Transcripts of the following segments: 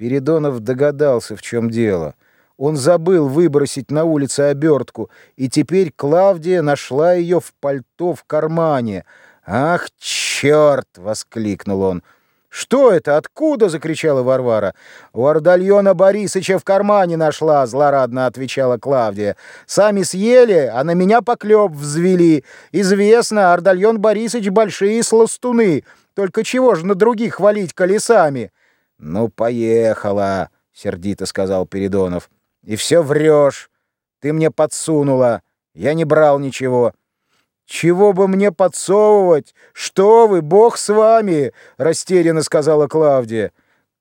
Передонов догадался, в чем дело. Он забыл выбросить на улице обертку, и теперь Клавдия нашла ее в пальто в кармане. «Ах, черт!» — воскликнул он. «Что это? Откуда?» — закричала Варвара. «У Ардальона Борисыча в кармане нашла», — злорадно отвечала Клавдия. «Сами съели, а на меня поклеп взвели. Известно, Ардальон Борисыч большие сластуны. Только чего же на других хвалить колесами?» «Ну, поехала», — сердито сказал Передонов. «И все врешь. Ты мне подсунула. Я не брал ничего». «Чего бы мне подсовывать? Что вы, бог с вами!» — растерянно сказала Клавдия.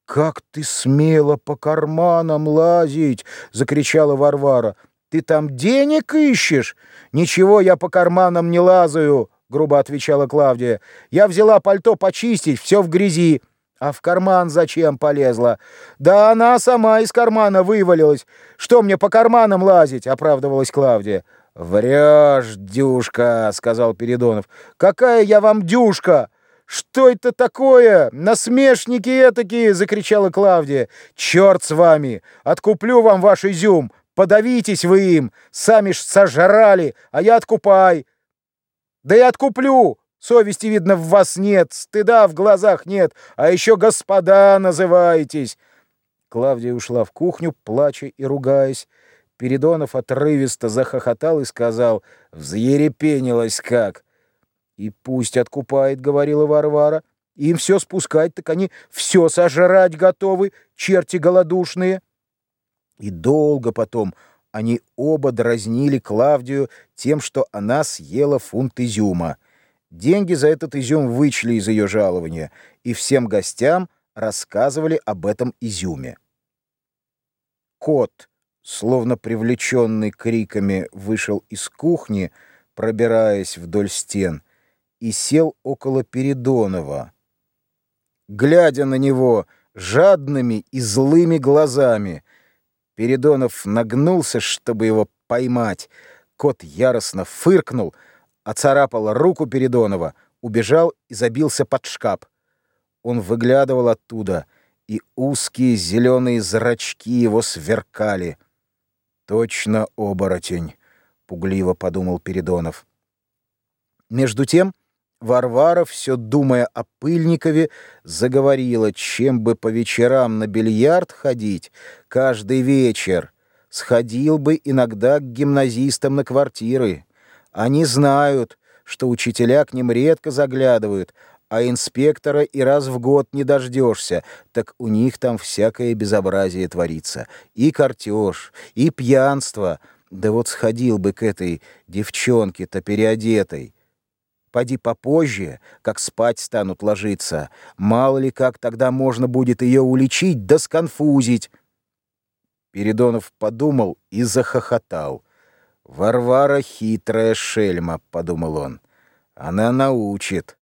«Как ты смела по карманам лазить!» — закричала Варвара. «Ты там денег ищешь?» «Ничего, я по карманам не лазаю!» — грубо отвечала Клавдия. «Я взяла пальто почистить, все в грязи. А в карман зачем полезла? Да она сама из кармана вывалилась. Что мне по карманам лазить?» — оправдывалась Клавдия. «Врешь, дюшка», — сказал Передонов. «Какая я вам дюшка? Что это такое? Насмешники этакие!» — закричала Клавдия. «Черт с вами! Откуплю вам ваш изюм! Подавитесь вы им! Сами ж сожрали, а я откупай!» «Да и откуплю! Совести, видно, в вас нет, стыда в глазах нет, а еще господа называетесь!» Клавдия ушла в кухню, плача и ругаясь. Передонов отрывисто захохотал и сказал, «Взъерепенилась как!» «И пусть откупает», — говорила Варвара. «Им все спускать, так они все сожрать готовы, черти голодушные». И долго потом они оба дразнили Клавдию тем, что она съела фунт изюма. Деньги за этот изюм вычли из ее жалования, и всем гостям рассказывали об этом изюме. Кот словно привлеченный криками, вышел из кухни, пробираясь вдоль стен, и сел около Передонова, глядя на него жадными и злыми глазами. Передонов нагнулся, чтобы его поймать. Кот яростно фыркнул, оцарапал руку Передонова, убежал и забился под шкаф. Он выглядывал оттуда, и узкие зеленые зрачки его сверкали — «Точно оборотень», — пугливо подумал Передонов. Между тем Варвара, все думая о Пыльникове, заговорила, чем бы по вечерам на бильярд ходить каждый вечер. Сходил бы иногда к гимназистам на квартиры. Они знают, что учителя к ним редко заглядывают, а инспектора и раз в год не дождешься, так у них там всякое безобразие творится. И картеж, и пьянство. Да вот сходил бы к этой девчонке-то переодетой. Поди попозже, как спать станут ложиться. Мало ли как тогда можно будет ее уличить да сконфузить. Передонов подумал и захохотал. «Варвара хитрая шельма», — подумал он. «Она научит».